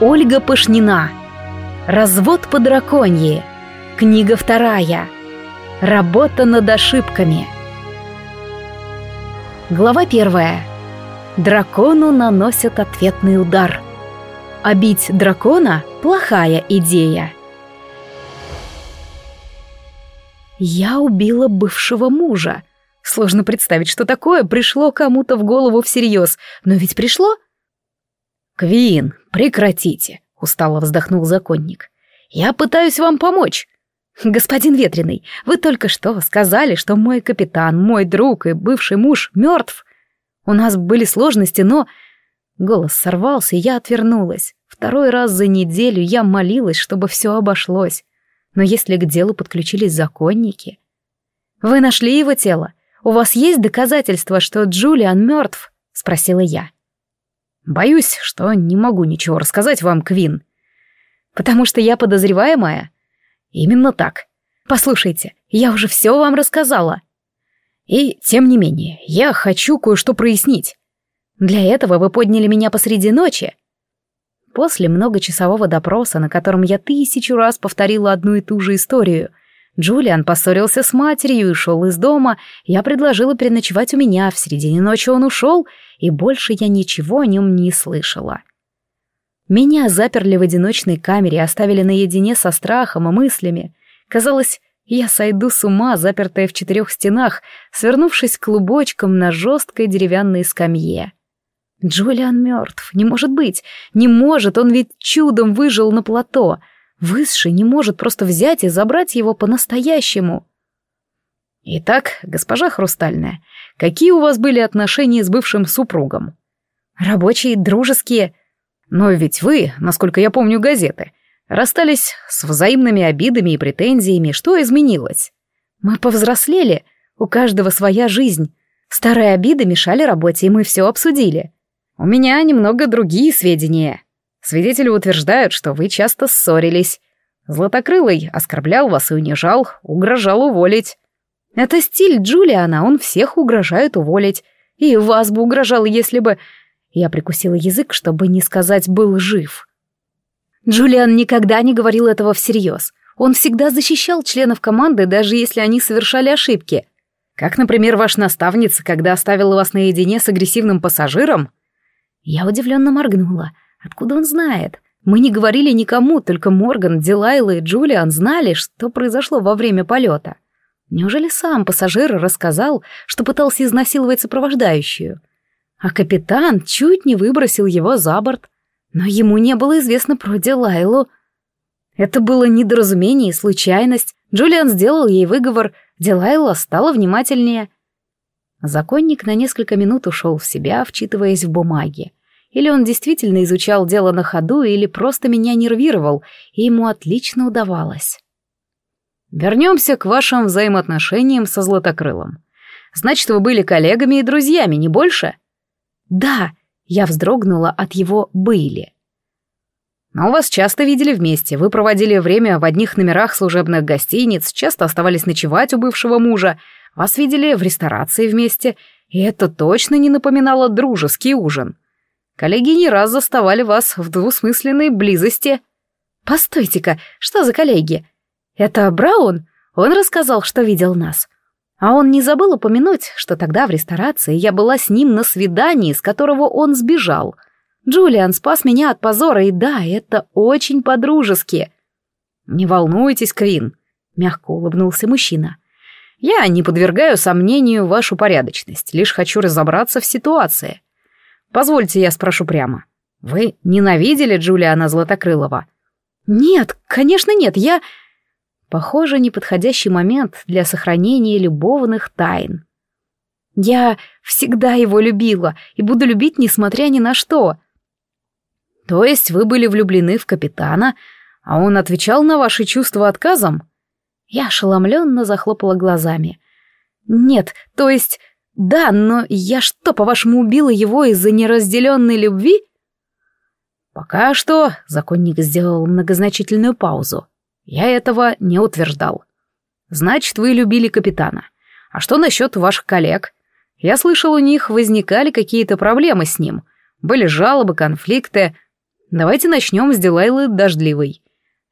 Ольга Пашнина. Развод по драконье. Книга вторая. Работа над ошибками. Глава первая. Дракону наносят ответный удар. Обить дракона – плохая идея. Я убила бывшего мужа. Сложно представить, что такое пришло кому-то в голову всерьез, но ведь пришло – «Квин, прекратите!» — устало вздохнул законник. «Я пытаюсь вам помочь!» «Господин Ветреный, вы только что сказали, что мой капитан, мой друг и бывший муж мертв. У нас были сложности, но...» Голос сорвался, и я отвернулась. Второй раз за неделю я молилась, чтобы все обошлось. Но если к делу подключились законники... «Вы нашли его тело? У вас есть доказательства, что Джулиан мертв?» — спросила я. Боюсь, что не могу ничего рассказать вам, Квин. Потому что я подозреваемая? Именно так. Послушайте, я уже все вам рассказала. И, тем не менее, я хочу кое-что прояснить. Для этого вы подняли меня посреди ночи. После многочасового допроса, на котором я тысячу раз повторила одну и ту же историю, Джулиан поссорился с матерью и ушел из дома. Я предложила переночевать у меня. В середине ночи он ушел, и больше я ничего о нем не слышала. Меня заперли в одиночной камере и оставили наедине со страхом и мыслями. Казалось, я сойду с ума, запертая в четырех стенах, свернувшись клубочком на жесткой деревянной скамье. Джулиан мертв, не может быть, не может, он ведь чудом выжил на плато — Высший не может просто взять и забрать его по-настоящему. Итак, госпожа Хрустальная, какие у вас были отношения с бывшим супругом? Рабочие, дружеские. Но ведь вы, насколько я помню газеты, расстались с взаимными обидами и претензиями. Что изменилось? Мы повзрослели, у каждого своя жизнь. Старые обиды мешали работе, и мы все обсудили. У меня немного другие сведения. Свидетели утверждают, что вы часто ссорились. Златокрылый оскорблял вас и унижал, угрожал уволить. Это стиль Джулиана, он всех угрожает уволить. И вас бы угрожал, если бы... Я прикусила язык, чтобы не сказать «был жив». Джулиан никогда не говорил этого всерьез. Он всегда защищал членов команды, даже если они совершали ошибки. Как, например, ваш наставница, когда оставила вас наедине с агрессивным пассажиром? Я удивленно моргнула. Откуда он знает? Мы не говорили никому, только Морган, Дилайла и Джулиан знали, что произошло во время полета. Неужели сам пассажир рассказал, что пытался изнасиловать сопровождающую? А капитан чуть не выбросил его за борт. Но ему не было известно про Дилайлу. Это было недоразумение и случайность. Джулиан сделал ей выговор, Дилайла стала внимательнее. Законник на несколько минут ушел в себя, вчитываясь в бумаги. Или он действительно изучал дело на ходу, или просто меня нервировал, и ему отлично удавалось. Вернемся к вашим взаимоотношениям со Златокрылом. Значит, вы были коллегами и друзьями, не больше? Да, я вздрогнула от его «были». Но вас часто видели вместе, вы проводили время в одних номерах служебных гостиниц, часто оставались ночевать у бывшего мужа, вас видели в ресторации вместе, и это точно не напоминало дружеский ужин. Коллеги не раз заставали вас в двусмысленной близости. Постойте-ка, что за коллеги? Это Браун? Он рассказал, что видел нас. А он не забыл упомянуть, что тогда в ресторации я была с ним на свидании, с которого он сбежал. Джулиан спас меня от позора, и да, это очень по-дружески. «Не волнуйтесь, Квин», — мягко улыбнулся мужчина. «Я не подвергаю сомнению вашу порядочность, лишь хочу разобраться в ситуации. Позвольте, я спрошу прямо. Вы ненавидели Джулиана Златокрылова? Нет, конечно нет, я... Похоже, неподходящий момент для сохранения любовных тайн. Я всегда его любила и буду любить, несмотря ни на что. То есть вы были влюблены в капитана, а он отвечал на ваши чувства отказом? Я ошеломленно захлопала глазами. Нет, то есть да, но я что, по-вашему, убила его из-за неразделенной любви? Пока что законник сделал многозначительную паузу. Я этого не утверждал. Значит, вы любили капитана. А что насчет ваших коллег? Я слышал, у них возникали какие-то проблемы с ним. Были жалобы, конфликты. Давайте начнем с Дилайлы Дождливой.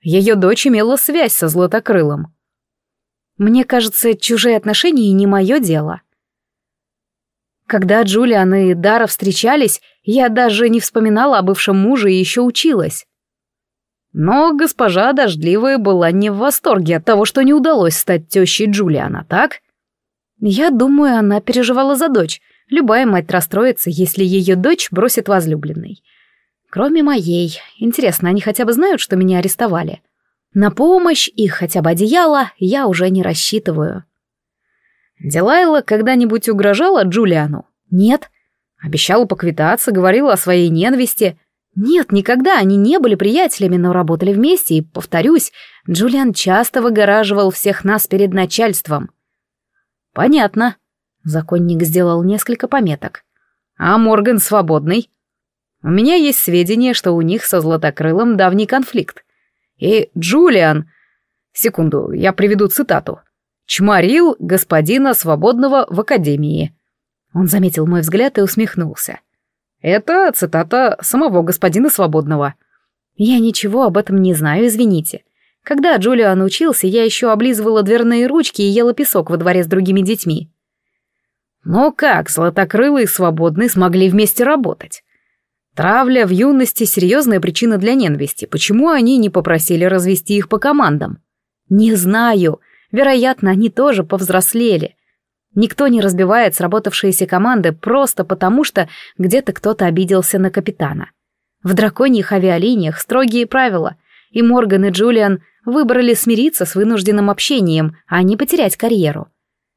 Ее дочь имела связь со Златокрылом. Мне кажется, чужие отношения не мое дело. Когда Джулиан и Дара встречались, я даже не вспоминала о бывшем муже и еще училась. Но госпожа Дождливая была не в восторге от того, что не удалось стать тещей Джулиана, так? Я думаю, она переживала за дочь. Любая мать расстроится, если ее дочь бросит возлюбленный. Кроме моей. Интересно, они хотя бы знают, что меня арестовали? На помощь и хотя бы одеяло я уже не рассчитываю. Дилайла когда-нибудь угрожала Джулиану? Нет. Обещала поквитаться, говорила о своей ненависти. Нет, никогда они не были приятелями, но работали вместе, и, повторюсь, Джулиан часто выгораживал всех нас перед начальством. Понятно. Законник сделал несколько пометок. А Морган свободный? У меня есть сведения, что у них со Златокрылом давний конфликт. И Джулиан... Секунду, я приведу цитату чморил господина свободного в академии. Он заметил мой взгляд и усмехнулся. Это цитата самого господина свободного. Я ничего об этом не знаю, извините. Когда Джулиан учился, я еще облизывала дверные ручки и ела песок во дворе с другими детьми. Но как Златокрылый и Свободный смогли вместе работать? Травля в юности — серьезная причина для ненависти. Почему они не попросили развести их по командам? Не знаю. Вероятно, они тоже повзрослели. Никто не разбивает сработавшиеся команды просто потому, что где-то кто-то обиделся на капитана. В драконьих авиалиниях строгие правила, и Морган и Джулиан выбрали смириться с вынужденным общением, а не потерять карьеру.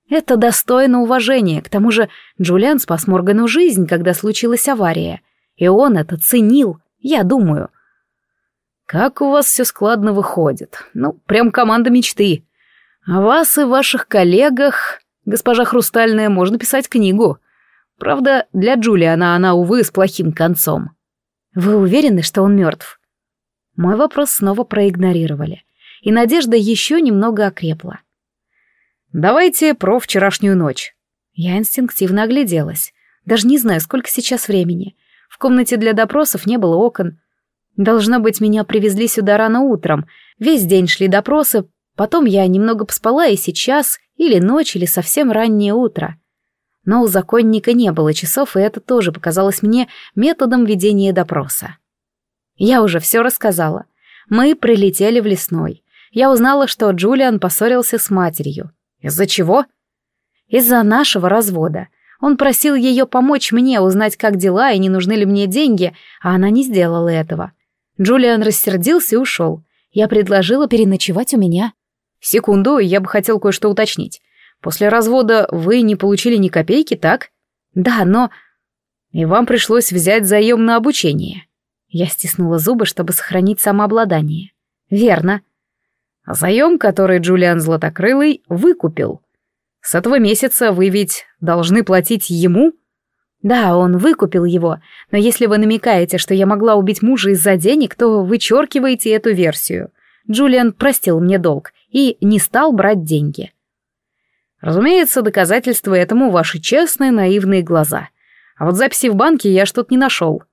Это достойно уважения, к тому же Джулиан спас Моргану жизнь, когда случилась авария, и он это ценил, я думаю. «Как у вас все складно выходит. Ну, прям команда мечты», о вас и ваших коллегах, госпожа Хрустальная, можно писать книгу. Правда, для Джулиана она, увы, с плохим концом. Вы уверены, что он мертв? Мой вопрос снова проигнорировали, и надежда еще немного окрепла. Давайте про вчерашнюю ночь. Я инстинктивно огляделась. Даже не знаю, сколько сейчас времени. В комнате для допросов не было окон. Должно быть, меня привезли сюда рано утром. Весь день шли допросы, Потом я немного поспала и сейчас, или ночь, или совсем раннее утро. Но у законника не было часов, и это тоже показалось мне методом ведения допроса. Я уже все рассказала. Мы прилетели в лесной. Я узнала, что Джулиан поссорился с матерью. Из-за чего? Из-за нашего развода. Он просил ее помочь мне узнать, как дела и не нужны ли мне деньги, а она не сделала этого. Джулиан рассердился и ушел. Я предложила переночевать у меня. Секунду, я бы хотел кое-что уточнить. После развода вы не получили ни копейки, так? Да, но... И вам пришлось взять заем на обучение. Я стиснула зубы, чтобы сохранить самообладание. Верно. А заем, который Джулиан Златокрылый выкупил. С этого месяца вы ведь должны платить ему? Да, он выкупил его, но если вы намекаете, что я могла убить мужа из-за денег, то вычеркиваете эту версию. Джулиан простил мне долг и не стал брать деньги. Разумеется, доказательства этому ваши честные наивные глаза. А вот записи в банке я что-то не нашел.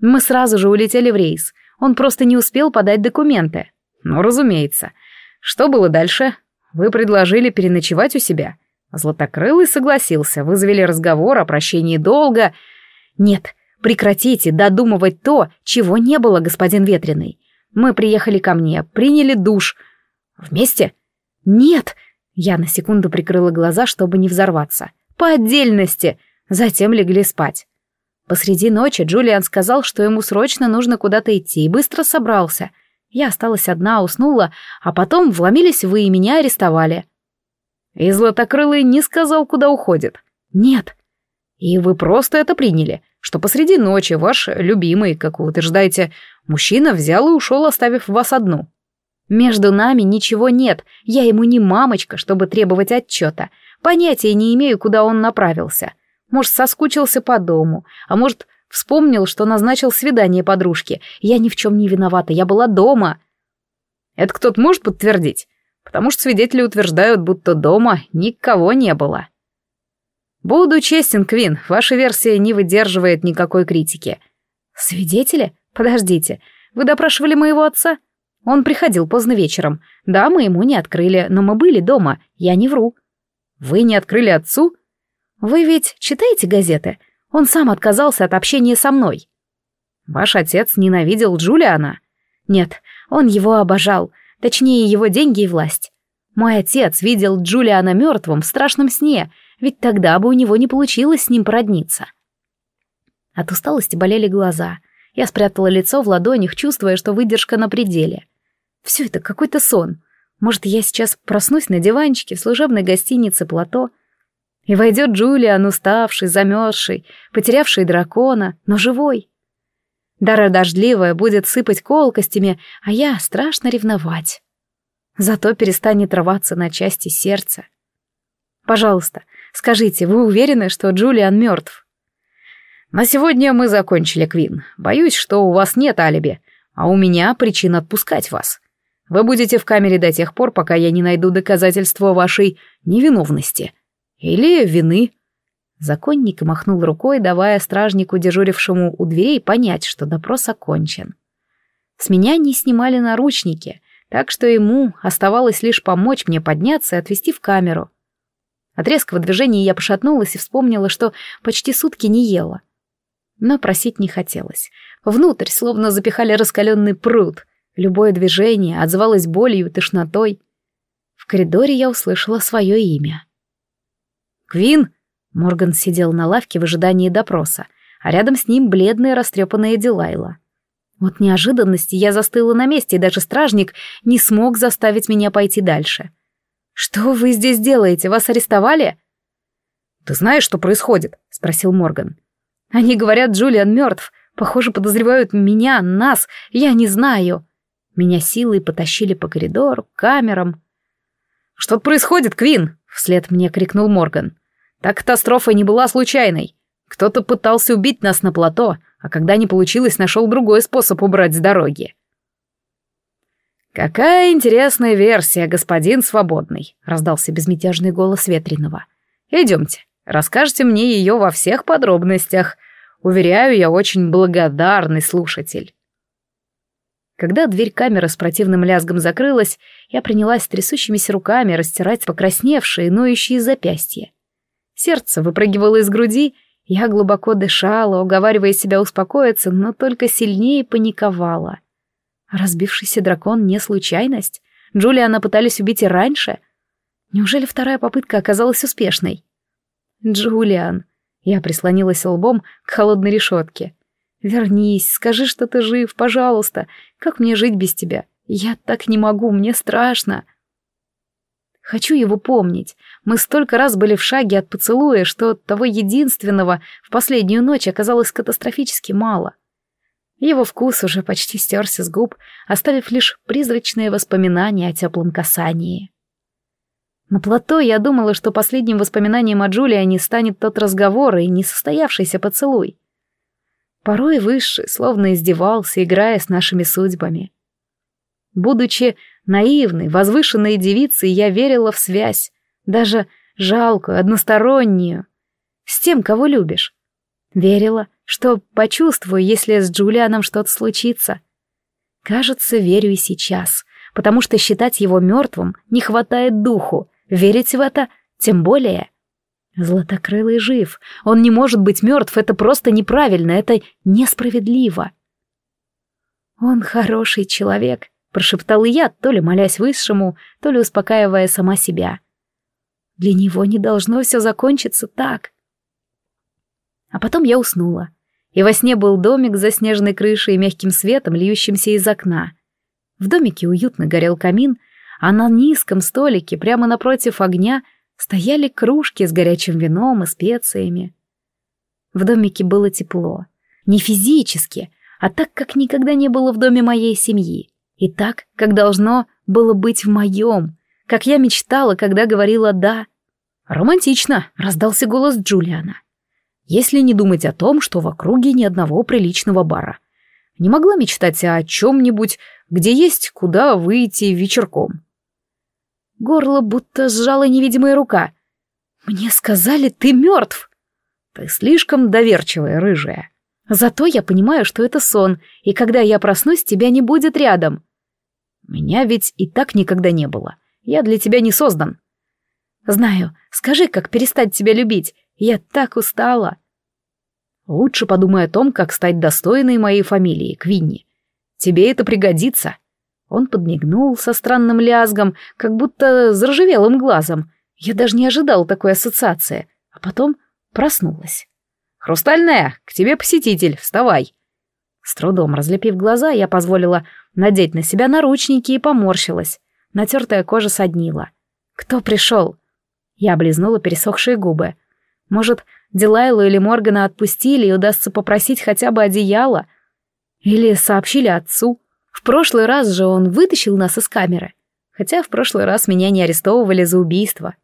Мы сразу же улетели в рейс. Он просто не успел подать документы. Ну, разумеется. Что было дальше? Вы предложили переночевать у себя. Златокрылый согласился, вызвали разговор о прощении долга. Нет, прекратите додумывать то, чего не было, господин Ветреный. Мы приехали ко мне, приняли душ. Вместе? Нет. Я на секунду прикрыла глаза, чтобы не взорваться. По отдельности. Затем легли спать. Посреди ночи Джулиан сказал, что ему срочно нужно куда-то идти, и быстро собрался. Я осталась одна, уснула, а потом вломились вы и меня арестовали. И Златокрылый не сказал, куда уходит. Нет. И вы просто это приняли, что посреди ночи ваш любимый, как вы утверждаете, мужчина взял и ушел, оставив вас одну. Между нами ничего нет, я ему не мамочка, чтобы требовать отчета. Понятия не имею, куда он направился. Может, соскучился по дому, а может, вспомнил, что назначил свидание подружке. Я ни в чем не виновата, я была дома. Это кто-то может подтвердить? Потому что свидетели утверждают, будто дома никого не было. Буду честен, Квин, ваша версия не выдерживает никакой критики. Свидетели? Подождите, вы допрашивали моего отца? Он приходил поздно вечером. Да, мы ему не открыли, но мы были дома, я не вру. Вы не открыли отцу? Вы ведь читаете газеты? Он сам отказался от общения со мной. Ваш отец ненавидел Джулиана? Нет, он его обожал, точнее его деньги и власть. Мой отец видел Джулиана мертвым в страшном сне, ведь тогда бы у него не получилось с ним породниться. От усталости болели глаза. Я спрятала лицо в ладонях, чувствуя, что выдержка на пределе. Все это какой-то сон. Может, я сейчас проснусь на диванчике в служебной гостинице «Плато», и войдет Джулиан, уставший, замерзший, потерявший дракона, но живой. Дара дождливая будет сыпать колкостями, а я страшно ревновать. Зато перестанет рваться на части сердца. Пожалуйста, скажите, вы уверены, что Джулиан мертв? На сегодня мы закончили, Квин. Боюсь, что у вас нет алиби, а у меня причина отпускать вас. Вы будете в камере до тех пор, пока я не найду доказательства вашей невиновности. Или вины. Законник махнул рукой, давая стражнику, дежурившему у дверей, понять, что допрос окончен. С меня не снимали наручники, так что ему оставалось лишь помочь мне подняться и отвезти в камеру. От резкого движения я пошатнулась и вспомнила, что почти сутки не ела. Но просить не хотелось. Внутрь словно запихали раскаленный пруд. Любое движение отзывалось болью и тошнотой. В коридоре я услышала свое имя. «Квин!» Морган сидел на лавке в ожидании допроса, а рядом с ним бледная растрепанная Дилайла. От неожиданности я застыла на месте, и даже стражник не смог заставить меня пойти дальше. «Что вы здесь делаете? Вас арестовали?» «Ты знаешь, что происходит?» — спросил Морган. «Они говорят, Джулиан мертв. Похоже, подозревают меня, нас. Я не знаю». Меня силой потащили по коридору, к камерам. «Что-то происходит, Квин!» — вслед мне крикнул Морган. Та катастрофа не была случайной. Кто-то пытался убить нас на плато, а когда не получилось, нашел другой способ убрать с дороги. «Какая интересная версия, господин Свободный», — раздался безмятежный голос Ветреного. «Идемте, расскажите мне ее во всех подробностях. Уверяю, я очень благодарный слушатель». Когда дверь камеры с противным лязгом закрылась, я принялась трясущимися руками растирать покрасневшие, ноющие запястья. Сердце выпрыгивало из груди, я глубоко дышала, уговаривая себя успокоиться, но только сильнее паниковала. Разбившийся дракон не случайность. Джулиана пытались убить и раньше. Неужели вторая попытка оказалась успешной? Джулиан. Я прислонилась лбом к холодной решетке. «Вернись, скажи, что ты жив, пожалуйста. Как мне жить без тебя? Я так не могу, мне страшно». Хочу его помнить. Мы столько раз были в шаге от поцелуя, что того единственного в последнюю ночь оказалось катастрофически мало. Его вкус уже почти стерся с губ, оставив лишь призрачные воспоминания о теплом касании. На плато я думала, что последним воспоминанием о Джулиане станет тот разговор и несостоявшийся поцелуй. Порой Высший словно издевался, играя с нашими судьбами. Будучи наивной, возвышенной девицей, я верила в связь, даже жалкую, одностороннюю, с тем, кого любишь. Верила, что почувствую, если с Джулианом что-то случится. Кажется, верю и сейчас, потому что считать его мертвым не хватает духу, верить в это тем более. Златокрылый жив, он не может быть мертв, это просто неправильно, это несправедливо. Он хороший человек, прошептала я, то ли молясь высшему, то ли успокаивая сама себя. Для него не должно все закончиться так. А потом я уснула. И во сне был домик за снежной крышей и мягким светом, льющимся из окна. В домике уютно горел камин, а на низком столике, прямо напротив огня, стояли кружки с горячим вином и специями. В домике было тепло. Не физически, а так, как никогда не было в доме моей семьи. И так, как должно было быть в моем, как я мечтала, когда говорила «да». «Романтично», — раздался голос Джулиана. «Если не думать о том, что в округе ни одного приличного бара. Не могла мечтать о чем-нибудь, где есть куда выйти вечерком». Горло будто сжала невидимая рука. «Мне сказали, ты мертв!» «Ты слишком доверчивая, рыжая. Зато я понимаю, что это сон, и когда я проснусь, тебя не будет рядом. Меня ведь и так никогда не было. Я для тебя не создан. Знаю. Скажи, как перестать тебя любить. Я так устала. Лучше подумай о том, как стать достойной моей фамилии, Квинни. Тебе это пригодится. Он подмигнул со странным лязгом, как будто заржавелым глазом. Я даже не ожидал такой ассоциации, а потом проснулась. «Хрустальная, к тебе посетитель, вставай!» С трудом разлепив глаза, я позволила надеть на себя наручники и поморщилась. Натертая кожа соднила. «Кто пришел?» Я облизнула пересохшие губы. «Может, Дилайлу или Моргана отпустили и удастся попросить хотя бы одеяло? Или сообщили отцу?» В прошлый раз же он вытащил нас из камеры. Хотя в прошлый раз меня не арестовывали за убийство.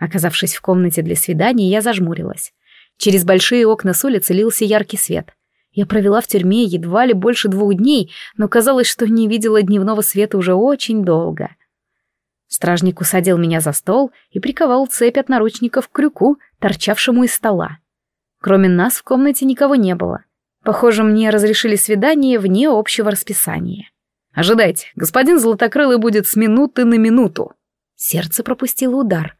Оказавшись в комнате для свиданий, я зажмурилась. Через большие окна с улицы лился яркий свет. Я провела в тюрьме едва ли больше двух дней, но казалось, что не видела дневного света уже очень долго. Стражник усадил меня за стол и приковал цепь от наручников к крюку, торчавшему из стола. Кроме нас в комнате никого не было. Похоже, мне разрешили свидание вне общего расписания. «Ожидайте, господин Златокрылый будет с минуты на минуту». Сердце пропустило удар.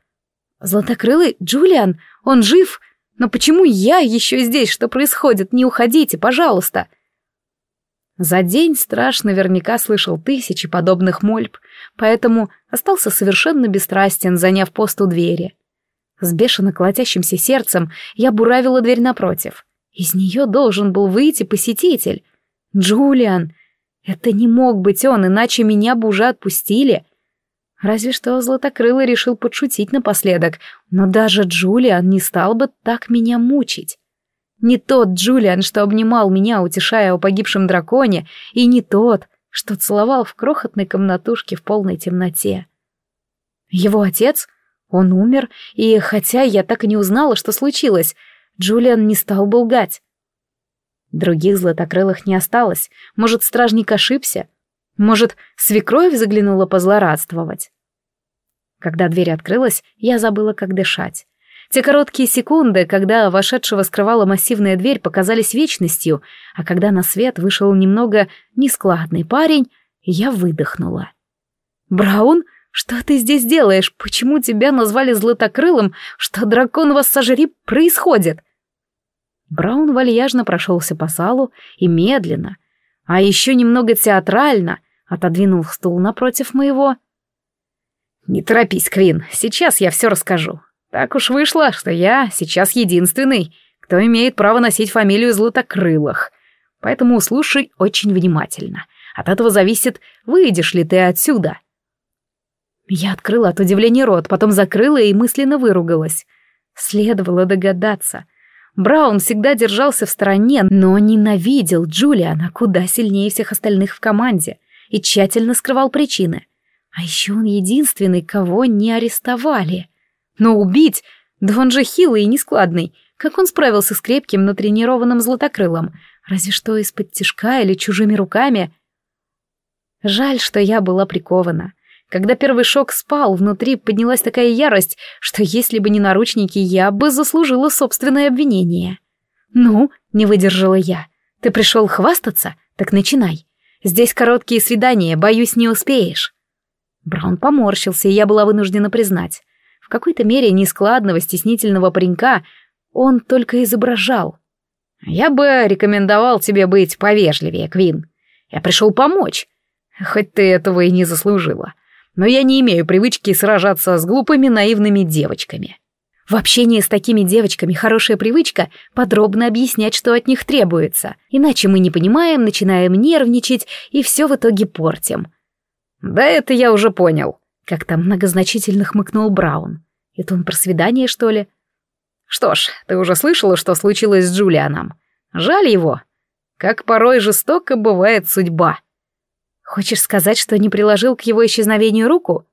«Златокрылый? Джулиан? Он жив? Но почему я еще здесь? Что происходит? Не уходите, пожалуйста!» За день страж наверняка слышал тысячи подобных мольб, поэтому остался совершенно бесстрастен, заняв пост у двери. С бешено колотящимся сердцем я буравила дверь напротив — из нее должен был выйти посетитель. Джулиан. Это не мог быть он, иначе меня бы уже отпустили. Разве что Златокрылый решил подшутить напоследок, но даже Джулиан не стал бы так меня мучить. Не тот Джулиан, что обнимал меня, утешая о погибшем драконе, и не тот, что целовал в крохотной комнатушке в полной темноте. Его отец? Он умер, и хотя я так и не узнала, что случилось, Джулиан не стал бы лгать. Других златокрылых не осталось. Может, стражник ошибся? Может, свекровь заглянула позлорадствовать? Когда дверь открылась, я забыла, как дышать. Те короткие секунды, когда вошедшего скрывала массивная дверь, показались вечностью, а когда на свет вышел немного нескладный парень, я выдохнула. «Браун, что ты здесь делаешь? Почему тебя назвали златокрылым? Что дракон вас сожри происходит?» Браун вальяжно прошелся по салу и медленно, а еще немного театрально отодвинул стул напротив моего. «Не торопись, Квин, сейчас я все расскажу. Так уж вышло, что я сейчас единственный, кто имеет право носить фамилию Златокрылых. Поэтому слушай очень внимательно. От этого зависит, выйдешь ли ты отсюда». Я открыла от удивления рот, потом закрыла и мысленно выругалась. Следовало догадаться. Браун всегда держался в стороне, но ненавидел Джулиана куда сильнее всех остальных в команде и тщательно скрывал причины. А еще он единственный, кого не арестовали. Но убить... Да он же хилый и нескладный. Как он справился с крепким, натренированным златокрылом? Разве что из-под тишка или чужими руками? Жаль, что я была прикована. Когда первый шок спал, внутри поднялась такая ярость, что если бы не наручники, я бы заслужила собственное обвинение. «Ну», — не выдержала я, — «ты пришел хвастаться? Так начинай. Здесь короткие свидания, боюсь, не успеешь». Браун поморщился, и я была вынуждена признать. В какой-то мере нескладного, стеснительного паренька он только изображал. «Я бы рекомендовал тебе быть повежливее, Квин. Я пришел помочь, хоть ты этого и не заслужила но я не имею привычки сражаться с глупыми наивными девочками. В общении с такими девочками хорошая привычка подробно объяснять, что от них требуется, иначе мы не понимаем, начинаем нервничать и все в итоге портим. «Да это я уже понял», — как-то многозначительно хмыкнул Браун. «Это он про свидание, что ли?» «Что ж, ты уже слышала, что случилось с Джулианом? Жаль его. Как порой жестоко бывает судьба». Хочешь сказать, что не приложил к его исчезновению руку?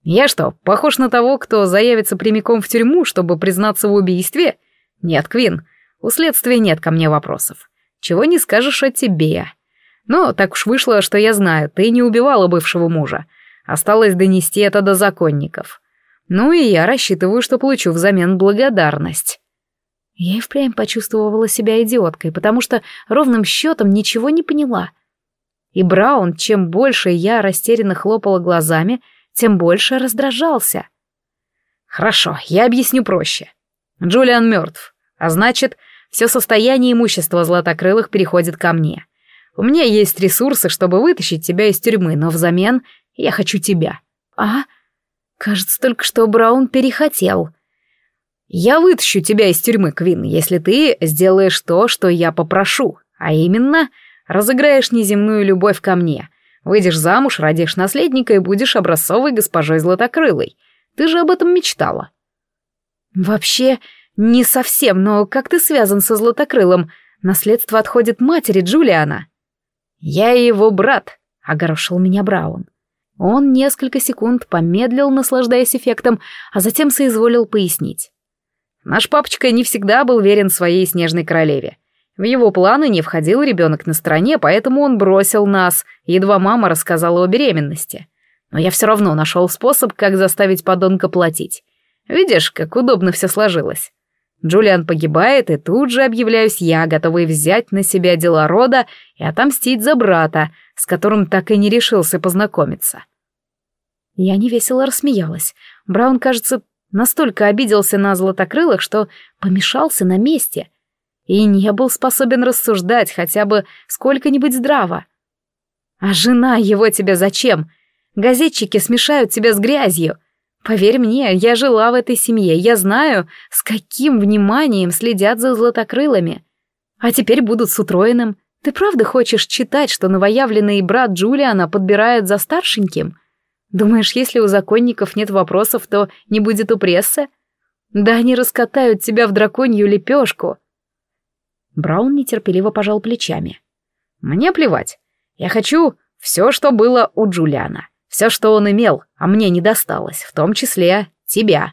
Я что, похож на того, кто заявится прямиком в тюрьму, чтобы признаться в убийстве? Нет, Квин, у следствия нет ко мне вопросов. Чего не скажешь о тебе. Но так уж вышло, что я знаю, ты не убивала бывшего мужа. Осталось донести это до законников. Ну и я рассчитываю, что получу взамен благодарность. Я и впрямь почувствовала себя идиоткой, потому что ровным счетом ничего не поняла. И Браун, чем больше я растерянно хлопала глазами, тем больше раздражался. «Хорошо, я объясню проще. Джулиан мертв, а значит, все состояние имущества златокрылых переходит ко мне. У меня есть ресурсы, чтобы вытащить тебя из тюрьмы, но взамен я хочу тебя». «А?» Кажется, только что Браун перехотел. «Я вытащу тебя из тюрьмы, Квин, если ты сделаешь то, что я попрошу, а именно разыграешь неземную любовь ко мне. Выйдешь замуж, родишь наследника и будешь образцовой госпожой Златокрылой. Ты же об этом мечтала». «Вообще, не совсем, но как ты связан со Златокрылым? Наследство отходит матери Джулиана». «Я его брат», — огорошил меня Браун. Он несколько секунд помедлил, наслаждаясь эффектом, а затем соизволил пояснить. Наш папочка не всегда был верен своей снежной королеве. В его планы не входил ребенок на стороне, поэтому он бросил нас, едва мама рассказала о беременности. Но я все равно нашел способ, как заставить подонка платить. Видишь, как удобно все сложилось. Джулиан погибает, и тут же объявляюсь я, готовый взять на себя дела рода и отомстить за брата, с которым так и не решился познакомиться. Я невесело рассмеялась. Браун, кажется, настолько обиделся на златокрылых, что помешался на месте и не был способен рассуждать хотя бы сколько-нибудь здраво. А жена его тебе зачем? Газетчики смешают тебя с грязью. Поверь мне, я жила в этой семье, я знаю, с каким вниманием следят за златокрылыми. А теперь будут с утроенным. Ты правда хочешь читать, что новоявленный брат Джулиана подбирает за старшеньким? Думаешь, если у законников нет вопросов, то не будет у прессы? Да они раскатают тебя в драконью лепешку. Браун нетерпеливо пожал плечами. Мне плевать. Я хочу все, что было у Джулиана. Все, что он имел, а мне не досталось, в том числе тебя.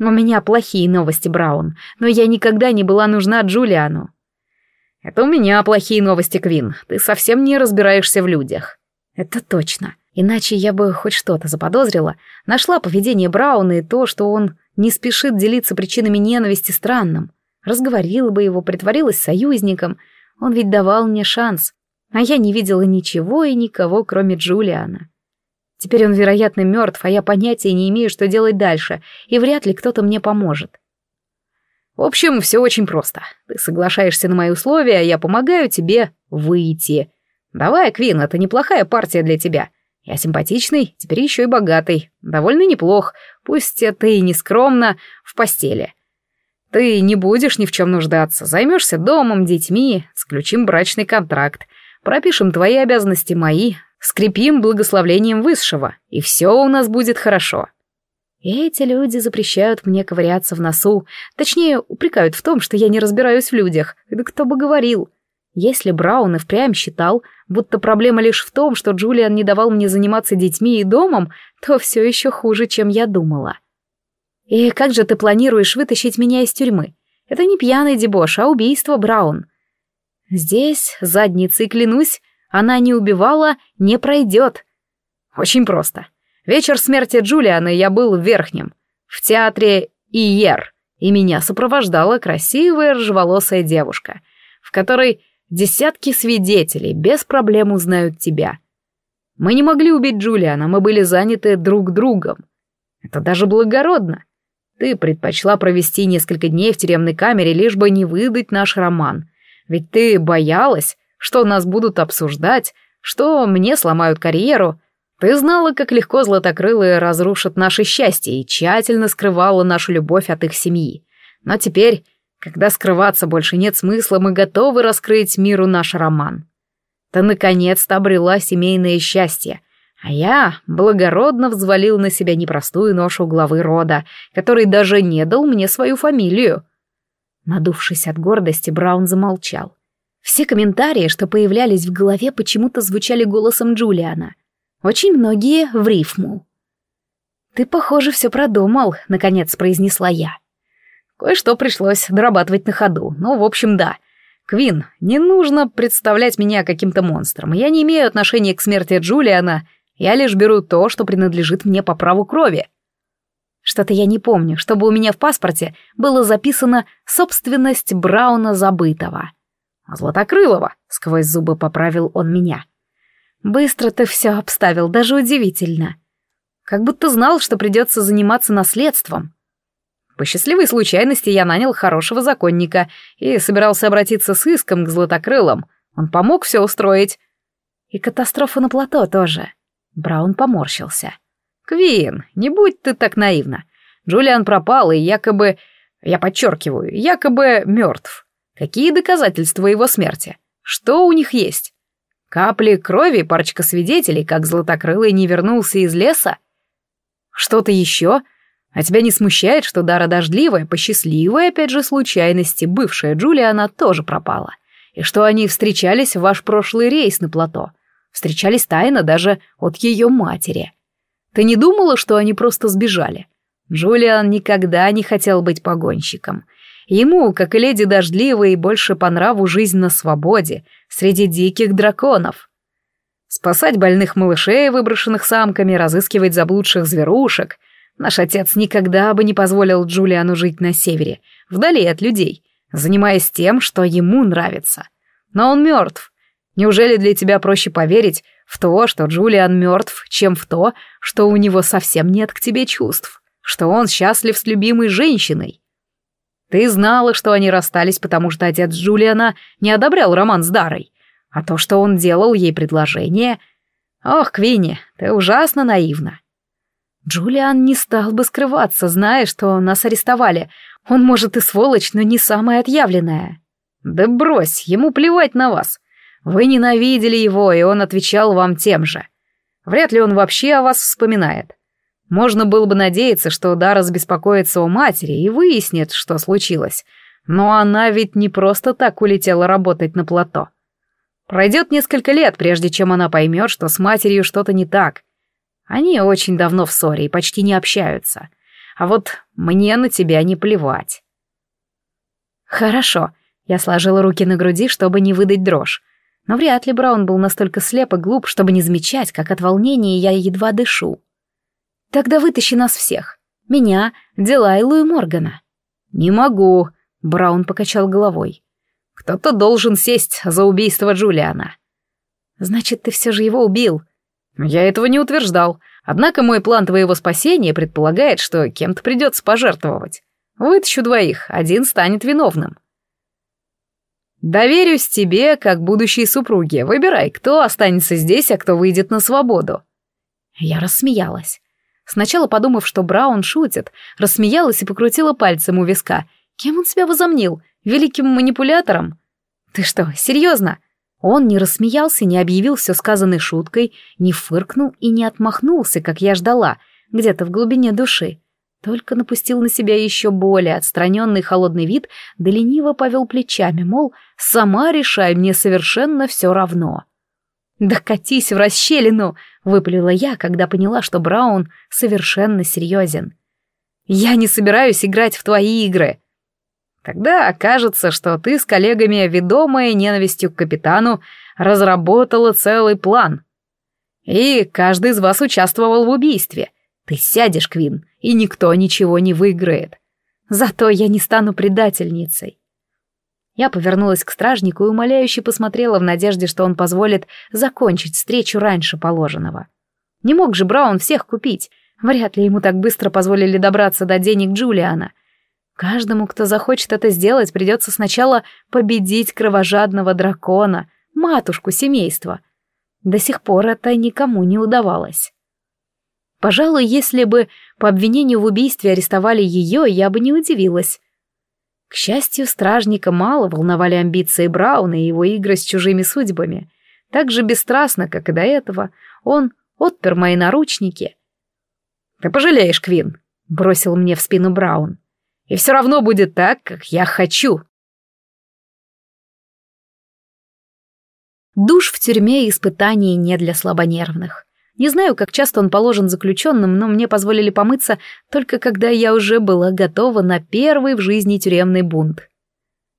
У меня плохие новости, Браун, но я никогда не была нужна Джулиану. Это у меня плохие новости, Квин. Ты совсем не разбираешься в людях. Это точно. Иначе я бы хоть что-то заподозрила, нашла поведение Брауна и то, что он не спешит делиться причинами ненависти странным. Разговорила бы его, притворилась союзником. Он ведь давал мне шанс. А я не видела ничего и никого, кроме Джулиана. Теперь он, вероятно, мертв, а я понятия не имею, что делать дальше, и вряд ли кто-то мне поможет. В общем, все очень просто. Ты соглашаешься на мои условия, а я помогаю тебе выйти. Давай, Квин, это неплохая партия для тебя. Я симпатичный, теперь еще и богатый. Довольно неплох, пусть это и не скромно, в постели. Ты не будешь ни в чем нуждаться, займешься домом, детьми, сключим брачный контракт, пропишем твои обязанности мои, скрепим благословлением высшего, и все у нас будет хорошо. Эти люди запрещают мне ковыряться в носу, точнее, упрекают в том, что я не разбираюсь в людях. Да кто бы говорил. Если Браун и впрямь считал, будто проблема лишь в том, что Джулиан не давал мне заниматься детьми и домом, то все еще хуже, чем я думала. И как же ты планируешь вытащить меня из тюрьмы? Это не пьяный дебош, а убийство, Браун. Здесь, задницей клянусь, она не убивала, не пройдет. Очень просто. Вечер смерти Джулианы я был в Верхнем, в театре Иер, и меня сопровождала красивая рыжеволосая девушка, в которой десятки свидетелей без проблем узнают тебя. Мы не могли убить Джулиана, мы были заняты друг другом. Это даже благородно. Ты предпочла провести несколько дней в тюремной камере, лишь бы не выдать наш роман. Ведь ты боялась, что нас будут обсуждать, что мне сломают карьеру. Ты знала, как легко златокрылые разрушат наше счастье и тщательно скрывала нашу любовь от их семьи. Но теперь, когда скрываться больше нет смысла, мы готовы раскрыть миру наш роман. Ты наконец-то обрела семейное счастье, а я благородно взвалил на себя непростую ношу главы рода, который даже не дал мне свою фамилию. Надувшись от гордости, Браун замолчал. Все комментарии, что появлялись в голове, почему-то звучали голосом Джулиана. Очень многие в рифму. «Ты, похоже, все продумал», — наконец произнесла я. Кое-что пришлось дорабатывать на ходу, но, в общем, да. Квин, не нужно представлять меня каким-то монстром. Я не имею отношения к смерти Джулиана, я лишь беру то, что принадлежит мне по праву крови. Что-то я не помню, чтобы у меня в паспорте было записано «собственность Брауна забытого». «Златокрылова», — сквозь зубы поправил он меня. «Быстро ты все обставил, даже удивительно. Как будто знал, что придется заниматься наследством». По счастливой случайности я нанял хорошего законника и собирался обратиться с иском к Златокрылам. Он помог все устроить. И катастрофа на плато тоже. Браун поморщился. «Квин, не будь ты так наивна. Джулиан пропал и якобы... Я подчеркиваю, якобы мертв. Какие доказательства его смерти? Что у них есть? Капли крови, парочка свидетелей, как Златокрылый не вернулся из леса? Что-то еще? А тебя не смущает, что Дара Дождливая, по опять же, случайности, бывшая Джулиана тоже пропала? И что они встречались в ваш прошлый рейс на плато? Встречались тайно даже от ее матери. Ты не думала, что они просто сбежали? Джулиан никогда не хотел быть погонщиком. Ему, как и леди Дождливой, больше по нраву жизнь на свободе, среди диких драконов. Спасать больных малышей, выброшенных самками, разыскивать заблудших зверушек. Наш отец никогда бы не позволил Джулиану жить на севере, вдали от людей, занимаясь тем, что ему нравится. Но он мертв. Неужели для тебя проще поверить в то, что Джулиан мертв, чем в то, что у него совсем нет к тебе чувств, что он счастлив с любимой женщиной? Ты знала, что они расстались, потому что отец Джулиана не одобрял роман с Дарой, а то, что он делал ей предложение... Ох, Квинни, ты ужасно наивна. Джулиан не стал бы скрываться, зная, что нас арестовали. Он, может, и сволочь, но не самая отъявленная. Да брось, ему плевать на вас. Вы ненавидели его, и он отвечал вам тем же. Вряд ли он вообще о вас вспоминает. Можно было бы надеяться, что Дара беспокоится о матери и выяснит, что случилось. Но она ведь не просто так улетела работать на плато. Пройдет несколько лет, прежде чем она поймет, что с матерью что-то не так. Они очень давно в ссоре и почти не общаются. А вот мне на тебя не плевать. Хорошо. Я сложила руки на груди, чтобы не выдать дрожь. Но вряд ли Браун был настолько слеп и глуп, чтобы не замечать, как от волнения я едва дышу. Тогда вытащи нас всех. Меня, Дилайлу и Моргана. Не могу, Браун покачал головой. Кто-то должен сесть за убийство Джулиана. Значит, ты все же его убил. Я этого не утверждал. Однако мой план твоего спасения предполагает, что кем-то придется пожертвовать. Вытащу двоих, один станет виновным. Доверюсь тебе, как будущей супруге. Выбирай, кто останется здесь, а кто выйдет на свободу. Я рассмеялась. Сначала подумав, что Браун шутит, рассмеялась и покрутила пальцем у виска. Кем он себя возомнил? Великим манипулятором? Ты что, серьезно? Он не рассмеялся, не объявил все сказанной шуткой, не фыркнул и не отмахнулся, как я ждала, где-то в глубине души. Только напустил на себя еще более отстраненный холодный вид, да лениво повел плечами, мол, сама решай, мне совершенно все равно. «Да катись в расщелину!» — выпалила я, когда поняла, что Браун совершенно серьезен. «Я не собираюсь играть в твои игры!» Тогда окажется, что ты с коллегами, ведомая ненавистью к капитану, разработала целый план. И каждый из вас участвовал в убийстве. Ты сядешь, Квин, и никто ничего не выиграет. Зато я не стану предательницей. Я повернулась к стражнику и умоляюще посмотрела в надежде, что он позволит закончить встречу раньше положенного. Не мог же Браун всех купить. Вряд ли ему так быстро позволили добраться до денег Джулиана. Каждому, кто захочет это сделать, придется сначала победить кровожадного дракона, матушку семейства. До сих пор это никому не удавалось. Пожалуй, если бы по обвинению в убийстве арестовали ее, я бы не удивилась. К счастью, стражника мало волновали амбиции Брауна и его игры с чужими судьбами. Так же бесстрастно, как и до этого, он отпер мои наручники. «Ты пожалеешь, Квин», — бросил мне в спину Браун. «И все равно будет так, как я хочу». Душ в тюрьме и испытаний не для слабонервных. Не знаю, как часто он положен заключенным, но мне позволили помыться только когда я уже была готова на первый в жизни тюремный бунт.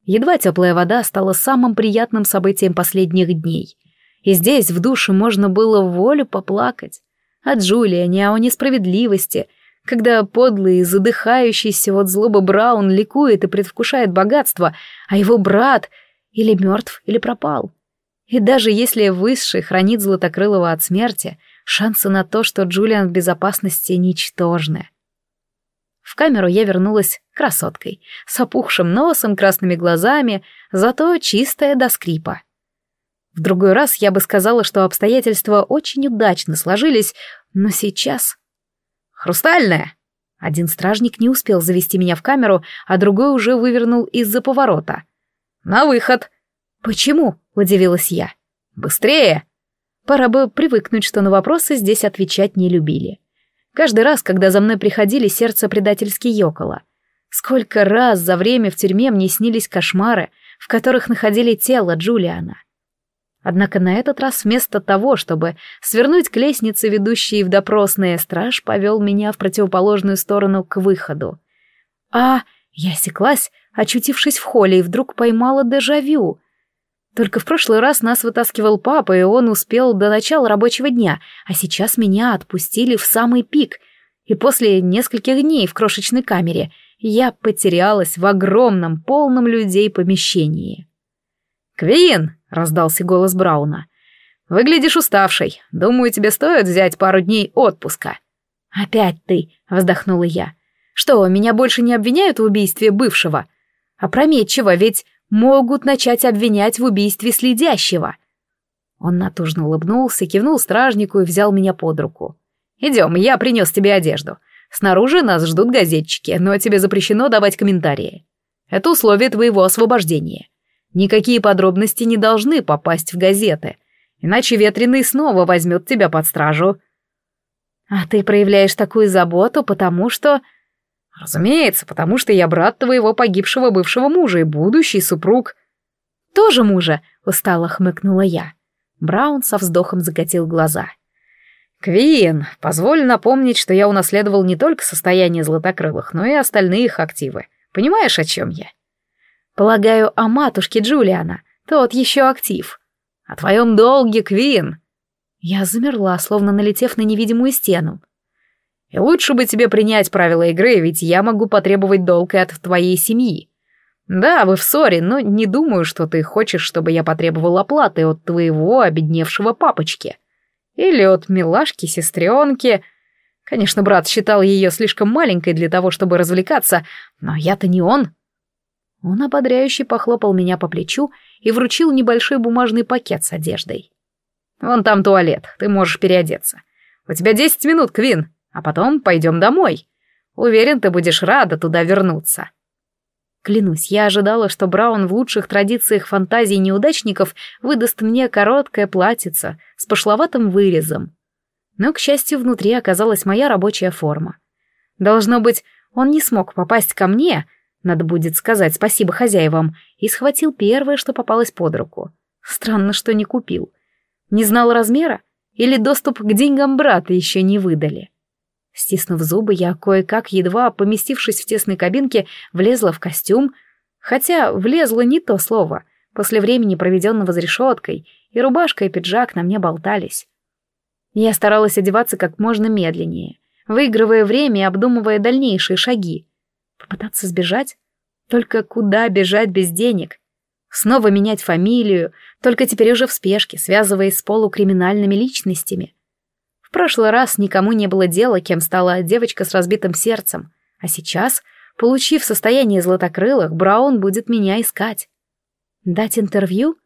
Едва теплая вода стала самым приятным событием последних дней. И здесь, в душе, можно было волю поплакать. О Джулиане, о несправедливости, когда подлый, задыхающийся от злобы Браун ликует и предвкушает богатство, а его брат или мертв, или пропал. И даже если Высший хранит Златокрылого от смерти, шансы на то, что Джулиан в безопасности, ничтожны. В камеру я вернулась красоткой, с опухшим носом, красными глазами, зато чистая до скрипа. В другой раз я бы сказала, что обстоятельства очень удачно сложились, но сейчас... «Хрустальная!» Один стражник не успел завести меня в камеру, а другой уже вывернул из-за поворота. «На выход!» «Почему?» — удивилась я. «Быстрее!» Пора бы привыкнуть, что на вопросы здесь отвечать не любили. Каждый раз, когда за мной приходили, сердце предательски ёкало. Сколько раз за время в тюрьме мне снились кошмары, в которых находили тело Джулиана. Однако на этот раз вместо того, чтобы свернуть к лестнице, ведущей в допросное, страж повел меня в противоположную сторону к выходу. А я осеклась, очутившись в холле, и вдруг поймала дежавю. Только в прошлый раз нас вытаскивал папа, и он успел до начала рабочего дня, а сейчас меня отпустили в самый пик. И после нескольких дней в крошечной камере я потерялась в огромном, полном людей помещении. «Квин!» — раздался голос Брауна. «Выглядишь уставшей. Думаю, тебе стоит взять пару дней отпуска». «Опять ты!» — вздохнула я. «Что, меня больше не обвиняют в убийстве бывшего?» «Опрометчиво, ведь могут начать обвинять в убийстве следящего». Он натужно улыбнулся, кивнул стражнику и взял меня под руку. «Идем, я принес тебе одежду. Снаружи нас ждут газетчики, но тебе запрещено давать комментарии. Это условие твоего освобождения. Никакие подробности не должны попасть в газеты, иначе ветреный снова возьмет тебя под стражу. А ты проявляешь такую заботу, потому что... Разумеется, потому что я брат твоего погибшего бывшего мужа и будущий супруг. Тоже мужа, устало хмыкнула я. Браун со вздохом закатил глаза. «Квин, позволь напомнить, что я унаследовал не только состояние златокрылых, но и остальные их активы. Понимаешь, о чем я?» Полагаю, о матушке Джулиана. Тот еще актив. О твоем долге, Квин. Я замерла, словно налетев на невидимую стену. И лучше бы тебе принять правила игры, ведь я могу потребовать долг и от твоей семьи. Да, вы в ссоре, но не думаю, что ты хочешь, чтобы я потребовал оплаты от твоего обедневшего папочки. Или от милашки-сестренки. Конечно, брат считал ее слишком маленькой для того, чтобы развлекаться, но я-то не он. Он ободряюще похлопал меня по плечу и вручил небольшой бумажный пакет с одеждой. «Вон там туалет, ты можешь переодеться. У тебя десять минут, Квин, а потом пойдем домой. Уверен, ты будешь рада туда вернуться». Клянусь, я ожидала, что Браун в лучших традициях фантазий неудачников выдаст мне короткое платьице с пошловатым вырезом. Но, к счастью, внутри оказалась моя рабочая форма. Должно быть, он не смог попасть ко мне, надо будет сказать спасибо хозяевам, и схватил первое, что попалось под руку. Странно, что не купил. Не знал размера? Или доступ к деньгам брата еще не выдали? Стиснув зубы, я кое-как, едва поместившись в тесной кабинке, влезла в костюм, хотя влезла не то слово. После времени, проведенного за решеткой, и рубашка, и пиджак на мне болтались. Я старалась одеваться как можно медленнее, выигрывая время и обдумывая дальнейшие шаги. Попытаться сбежать? Только куда бежать без денег? Снова менять фамилию, только теперь уже в спешке, связываясь с полукриминальными личностями. Прошлый раз никому не было дела, кем стала девочка с разбитым сердцем, а сейчас, получив состояние златокрылых, Браун будет меня искать. Дать интервью?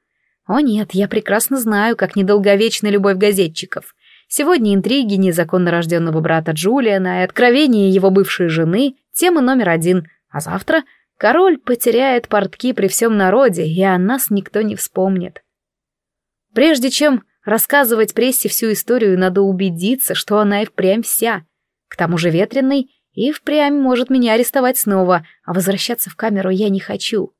О нет, я прекрасно знаю, как недолговечна любовь газетчиков. Сегодня интриги незаконно рожденного брата Джулиана и откровения его бывшей жены — тема номер один, а завтра король потеряет портки при всем народе, и о нас никто не вспомнит. Прежде чем рассказывать прессе всю историю, надо убедиться, что она и впрямь вся. К тому же ветреный и впрямь может меня арестовать снова, а возвращаться в камеру я не хочу.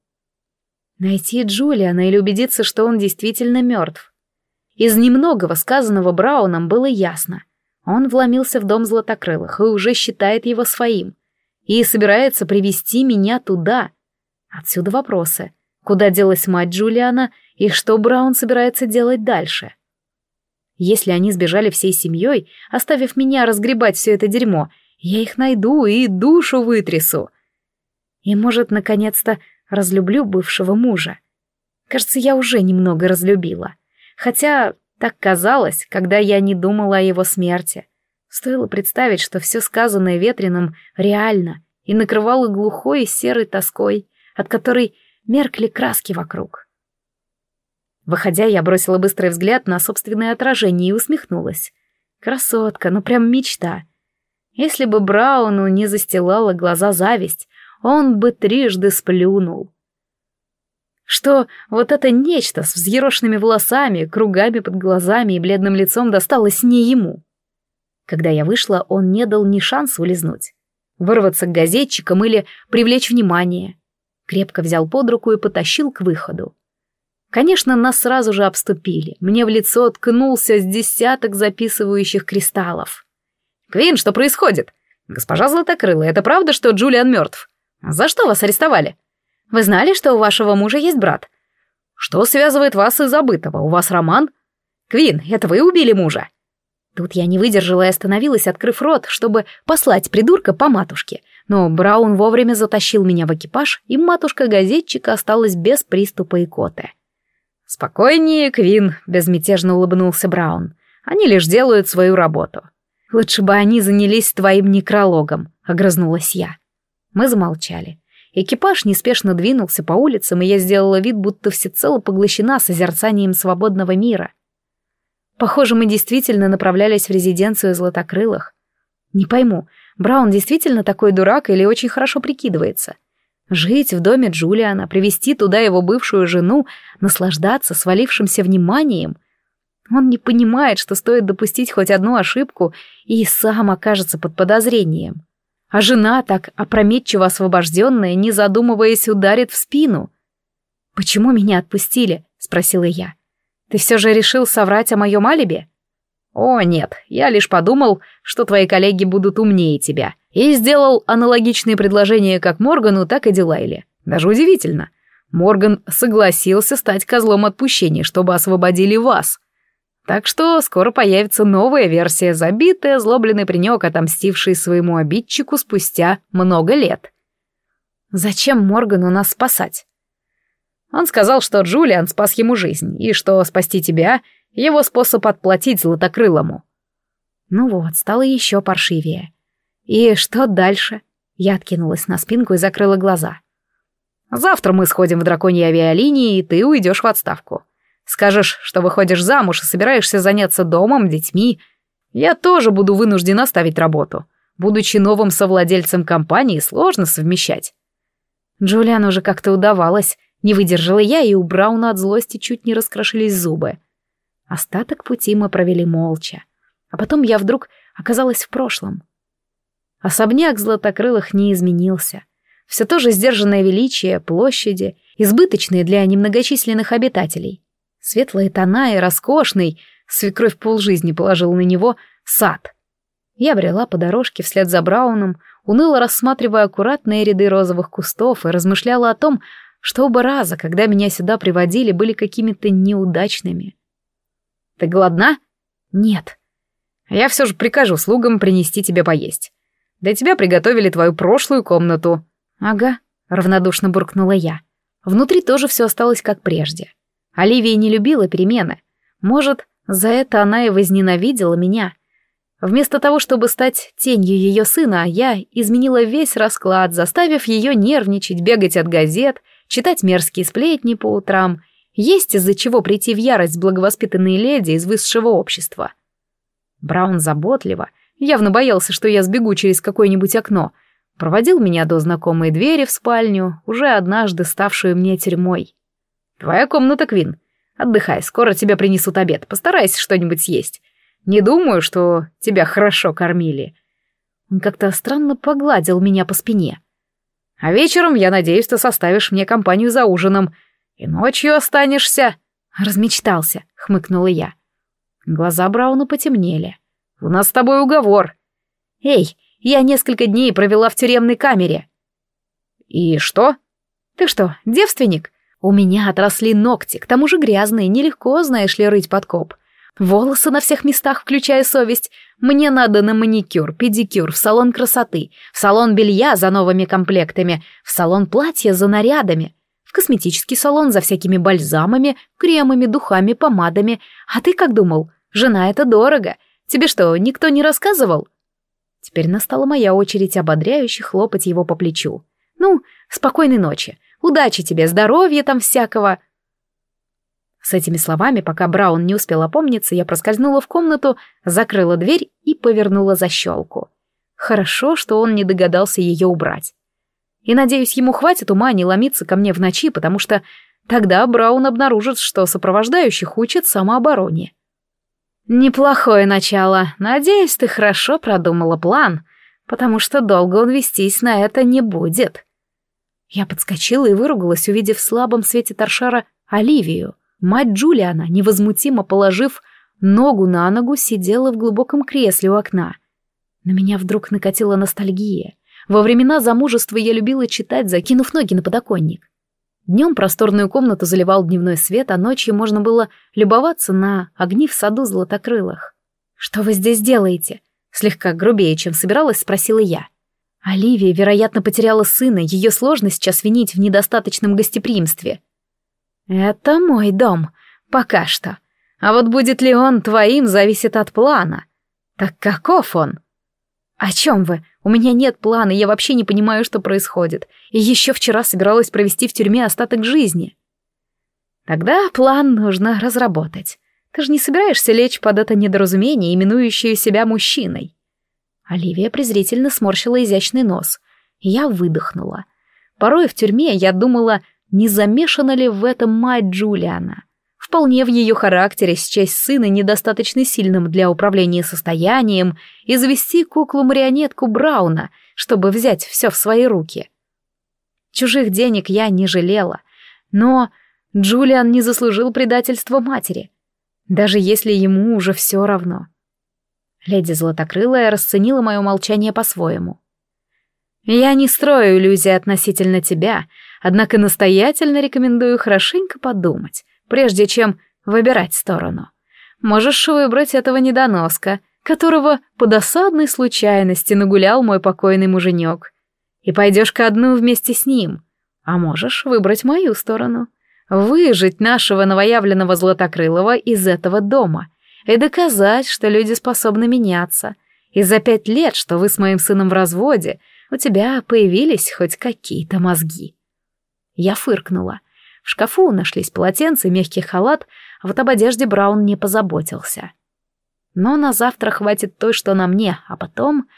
Найти Джулиана или убедиться, что он действительно мертв. Из немногого сказанного Брауном было ясно. Он вломился в дом златокрылых и уже считает его своим. И собирается привести меня туда. Отсюда вопросы. Куда делась мать Джулиана и что Браун собирается делать дальше? Если они сбежали всей семьей, оставив меня разгребать все это дерьмо, Я их найду и душу вытрясу. И, может, наконец-то разлюблю бывшего мужа. Кажется, я уже немного разлюбила. Хотя так казалось, когда я не думала о его смерти. Стоило представить, что все сказанное ветреным реально и накрывало глухой серой тоской, от которой меркли краски вокруг. Выходя, я бросила быстрый взгляд на собственное отражение и усмехнулась. Красотка, ну прям мечта. Если бы Брауну не застилала глаза зависть, он бы трижды сплюнул. Что вот это нечто с взъерошенными волосами, кругами под глазами и бледным лицом досталось не ему. Когда я вышла, он не дал ни шанса улизнуть. Вырваться к газетчикам или привлечь внимание. Крепко взял под руку и потащил к выходу. Конечно, нас сразу же обступили. Мне в лицо ткнулся с десяток записывающих кристаллов. «Квин, что происходит? Госпожа Златокрылая, это правда, что Джулиан мертв? За что вас арестовали? Вы знали, что у вашего мужа есть брат? Что связывает вас и забытого? У вас роман? Квин, это вы убили мужа?» Тут я не выдержала и остановилась, открыв рот, чтобы послать придурка по матушке. Но Браун вовремя затащил меня в экипаж, и матушка-газетчика осталась без приступа икоты. «Спокойнее, Квин», — безмятежно улыбнулся Браун. «Они лишь делают свою работу». «Лучше бы они занялись твоим некрологом», — огрызнулась я. Мы замолчали. Экипаж неспешно двинулся по улицам, и я сделала вид, будто всецело поглощена созерцанием свободного мира — Похоже, мы действительно направлялись в резиденцию Златокрылых. Не пойму, Браун действительно такой дурак или очень хорошо прикидывается? Жить в доме Джулиана, привести туда его бывшую жену, наслаждаться свалившимся вниманием. Он не понимает, что стоит допустить хоть одну ошибку, и сам окажется под подозрением. А жена, так опрометчиво освобожденная, не задумываясь, ударит в спину. «Почему меня отпустили?» — спросила я. Ты все же решил соврать о моем алиби? О, нет, я лишь подумал, что твои коллеги будут умнее тебя. И сделал аналогичные предложения как Моргану, так и Дилайле. Даже удивительно. Морган согласился стать козлом отпущения, чтобы освободили вас. Так что скоро появится новая версия, забитый, озлобленный паренек, отомстивший своему обидчику спустя много лет. Зачем Моргану нас спасать? Он сказал, что Джулиан спас ему жизнь, и что спасти тебя — его способ отплатить Златокрылому. Ну вот, стало еще паршивее. И что дальше? Я откинулась на спинку и закрыла глаза. Завтра мы сходим в драконьей авиалинии, и ты уйдешь в отставку. Скажешь, что выходишь замуж и собираешься заняться домом, детьми. Я тоже буду вынужден оставить работу. Будучи новым совладельцем компании, сложно совмещать. Джулиан уже как-то удавалось не выдержала я, и у Брауна от злости чуть не раскрошились зубы. Остаток пути мы провели молча. А потом я вдруг оказалась в прошлом. Особняк златокрылых не изменился. Все то же сдержанное величие, площади, избыточные для немногочисленных обитателей. Светлые тона и роскошный, свекровь полжизни положил на него, сад. Я брела по дорожке вслед за Брауном, уныло рассматривая аккуратные ряды розовых кустов и размышляла о том, что оба раза, когда меня сюда приводили, были какими-то неудачными. «Ты голодна?» «Нет». «Я все же прикажу слугам принести тебе поесть. Для тебя приготовили твою прошлую комнату». «Ага», — равнодушно буркнула я. Внутри тоже все осталось как прежде. Оливия не любила перемены. Может, за это она и возненавидела меня. Вместо того, чтобы стать тенью ее сына, я изменила весь расклад, заставив ее нервничать, бегать от газет — читать мерзкие сплетни по утрам, есть из-за чего прийти в ярость благовоспитанные леди из высшего общества. Браун заботливо, явно боялся, что я сбегу через какое-нибудь окно, проводил меня до знакомой двери в спальню, уже однажды ставшую мне тюрьмой. «Твоя комната, Квин. Отдыхай, скоро тебе принесут обед, постарайся что-нибудь съесть. Не думаю, что тебя хорошо кормили». Он как-то странно погладил меня по спине. А вечером, я надеюсь, ты составишь мне компанию за ужином. И ночью останешься...» «Размечтался», — хмыкнула я. Глаза Брауна потемнели. «У нас с тобой уговор». «Эй, я несколько дней провела в тюремной камере». «И что?» «Ты что, девственник? У меня отросли ногти, к тому же грязные, нелегко, знаешь ли, рыть подкоп. Волосы на всех местах, включая совесть. Мне надо на маникюр, педикюр, в салон красоты, в салон белья за новыми комплектами, в салон платья за нарядами, в косметический салон за всякими бальзамами, кремами, духами, помадами. А ты как думал? Жена — это дорого. Тебе что, никто не рассказывал?» Теперь настала моя очередь ободряюще хлопать его по плечу. «Ну, спокойной ночи. Удачи тебе, здоровья там всякого!» С этими словами, пока Браун не успел опомниться, я проскользнула в комнату, закрыла дверь и повернула защелку. Хорошо, что он не догадался ее убрать. И, надеюсь, ему хватит ума не ломиться ко мне в ночи, потому что тогда Браун обнаружит, что сопровождающих учат самообороне. Неплохое начало. Надеюсь, ты хорошо продумала план, потому что долго он вестись на это не будет. Я подскочила и выругалась, увидев в слабом свете торшера Оливию — Мать Джулиана, невозмутимо положив ногу на ногу, сидела в глубоком кресле у окна. На меня вдруг накатила ностальгия. Во времена замужества я любила читать, закинув ноги на подоконник. Днем просторную комнату заливал дневной свет, а ночью можно было любоваться на огни в саду золотокрылых. «Что вы здесь делаете?» Слегка грубее, чем собиралась, спросила я. Оливия, вероятно, потеряла сына, ее сложно сейчас винить в недостаточном гостеприимстве. «Это мой дом. Пока что. А вот будет ли он твоим, зависит от плана. Так каков он?» «О чем вы? У меня нет плана, я вообще не понимаю, что происходит. И еще вчера собиралась провести в тюрьме остаток жизни». «Тогда план нужно разработать. Ты же не собираешься лечь под это недоразумение, именующее себя мужчиной?» Оливия презрительно сморщила изящный нос. Я выдохнула. Порой в тюрьме я думала, не замешана ли в этом мать Джулиана. Вполне в ее характере счесть сына недостаточно сильным для управления состоянием и завести куклу-марионетку Брауна, чтобы взять все в свои руки. Чужих денег я не жалела, но Джулиан не заслужил предательства матери, даже если ему уже все равно. Леди Златокрылая расценила мое молчание по-своему. «Я не строю иллюзий относительно тебя, Однако настоятельно рекомендую хорошенько подумать, прежде чем выбирать сторону. Можешь выбрать этого недоноска, которого по досадной случайности нагулял мой покойный муженек. И пойдешь ко дну вместе с ним. А можешь выбрать мою сторону. Выжить нашего новоявленного Златокрылого из этого дома и доказать, что люди способны меняться. И за пять лет, что вы с моим сыном в разводе, у тебя появились хоть какие-то мозги. Я фыркнула. В шкафу нашлись полотенца и мягкий халат, а вот об одежде Браун не позаботился. Но на завтра хватит той, что на мне, а потом...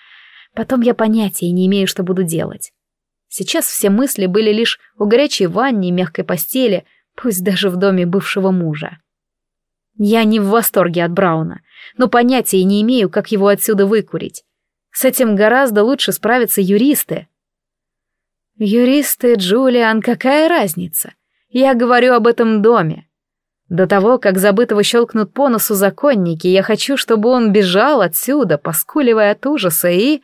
Потом я понятия не имею, что буду делать. Сейчас все мысли были лишь о горячей ванне и мягкой постели, пусть даже в доме бывшего мужа. Я не в восторге от Брауна, но понятия не имею, как его отсюда выкурить. С этим гораздо лучше справятся юристы. Юристы, Джулиан, какая разница? Я говорю об этом доме. До того, как забытого щелкнут по носу законники, я хочу, чтобы он бежал отсюда, поскуливая от ужаса, и...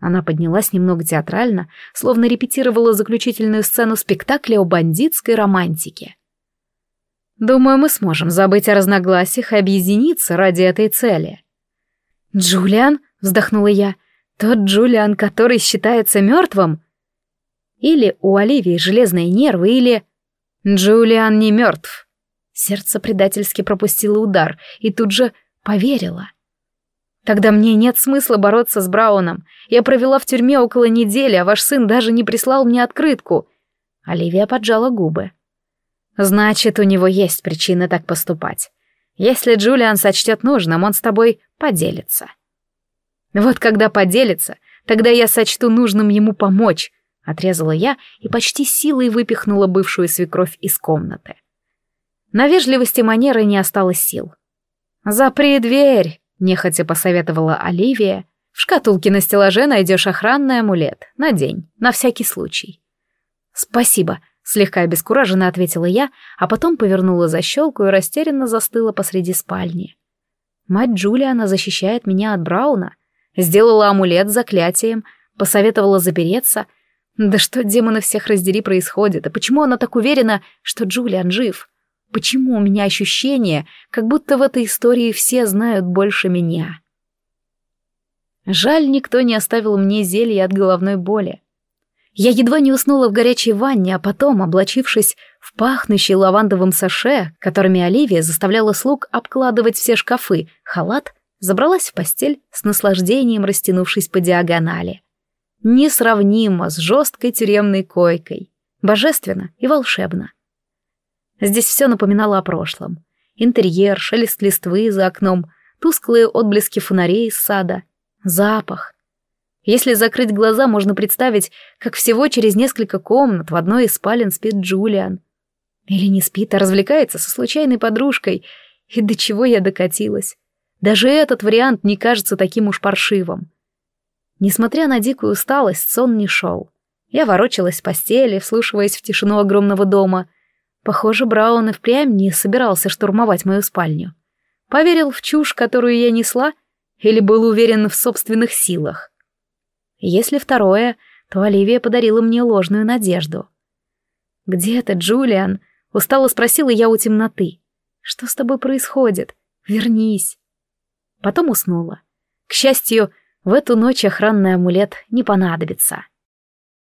Она поднялась немного театрально, словно репетировала заключительную сцену спектакля о бандитской романтике. Думаю, мы сможем забыть о разногласиях и объединиться ради этой цели. «Джулиан?» — вздохнула я. «Тот Джулиан, который считается мертвым?» Или у Оливии железные нервы, или... Джулиан не мертв. Сердце предательски пропустило удар и тут же поверило. Тогда мне нет смысла бороться с Брауном. Я провела в тюрьме около недели, а ваш сын даже не прислал мне открытку. Оливия поджала губы. Значит, у него есть причина так поступать. Если Джулиан сочтет нужным, он с тобой поделится. Вот когда поделится, тогда я сочту нужным ему помочь, Отрезала я и почти силой выпихнула бывшую свекровь из комнаты. На вежливости манеры не осталось сил. «Запри дверь!» — нехотя посоветовала Оливия. «В шкатулке на стеллаже найдешь охранный амулет. Надень, на всякий случай». «Спасибо», — слегка обескураженно ответила я, а потом повернула защелку и растерянно застыла посреди спальни. Мать Джулиана защищает меня от Брауна, сделала амулет с заклятием, посоветовала запереться — да что, демоны всех раздери, происходит? И почему она так уверена, что Джулиан жив? Почему у меня ощущение, как будто в этой истории все знают больше меня? Жаль, никто не оставил мне зелье от головной боли. Я едва не уснула в горячей ванне, а потом, облачившись в пахнущий лавандовым саше, которыми Оливия заставляла слуг обкладывать все шкафы, халат, забралась в постель с наслаждением, растянувшись по диагонали. Несравнимо с жесткой тюремной койкой. Божественно и волшебно. Здесь все напоминало о прошлом. Интерьер, шелест листвы за окном, тусклые отблески фонарей из сада, запах, если закрыть глаза, можно представить, как всего через несколько комнат в одной из спален спит Джулиан. Или не спит, а развлекается со случайной подружкой. И до чего я докатилась. Даже этот вариант не кажется таким уж паршивым. Несмотря на дикую усталость, сон не шел. Я ворочалась в постели, вслушиваясь в тишину огромного дома. Похоже, Браун и впрямь не собирался штурмовать мою спальню. Поверил в чушь, которую я несла, или был уверен в собственных силах. Если второе, то Оливия подарила мне ложную надежду. «Где ты, Джулиан?» — устало спросила я у темноты. «Что с тобой происходит? Вернись!» Потом уснула. К счастью, в эту ночь охранный амулет не понадобится.